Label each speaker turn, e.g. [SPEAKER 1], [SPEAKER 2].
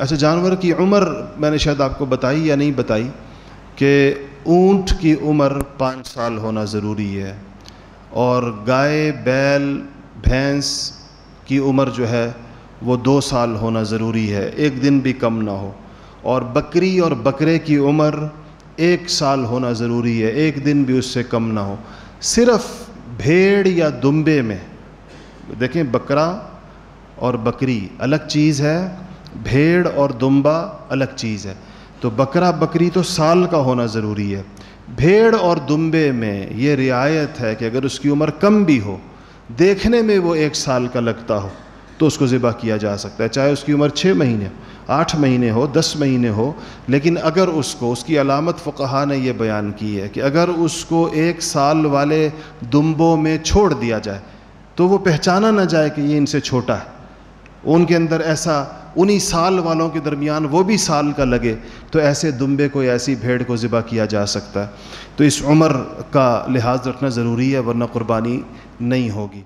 [SPEAKER 1] اچھا جانور کی عمر میں نے شاید آپ کو بتائی یا نہیں بتائی کہ اونٹ کی عمر پانچ سال ہونا ضروری ہے اور گائے، بیل، بھینس کی عمر جو ہے وہ دو سال ہونا ضروری ہے، ایک دن بھی کم نہ ہو۔ اور بکری اور بکرے کی عمر ایک سال ہونا ضروری ہے، ایک دن بھی اس سے کم نہ ہو۔ صرف بھیڑ یا دمبے میں، دیکھیں، بکرا اور بکری الگ چیز ہے۔ بھیڑ اور دمبا الگ چیز ہے۔ تو بکرا بکری تو سال کا ہونا ضروری ہے۔ بھیڑ اور دمبے میں یہ رعایت ہے کہ اگر اس کی عمر کم بھی ہو، دیکھنے میں وہ ایک سال کا لگتا ہو، تو اس کو ذبح کیا جا سکتا ہے۔ چاہے اس کی عمر چھ مہینے، آٹھ مہینے ہو، دس مہینے ہو، لیکن اگر اس کو، اس کی علامت فقہا نے یہ بیان کی ہے کہ اگر اس کو ایک سال والے دمبوں میں چھوڑ دیا جائے، تو وہ پہچانا نہ جائے کہ یہ ان سے چھوٹا ہے۔ ان کے اندر ایسا انہی سال والوں کے درمیان وہ بھی سال کا لگے تو ایسے دمبے کو یا ایسی بھیڑ کو ذبح کیا جا سکتا ہے۔ تو اس عمر کا لحاظ رکھنا ضروری ہے ورنہ قربانی نہیں ہوگی۔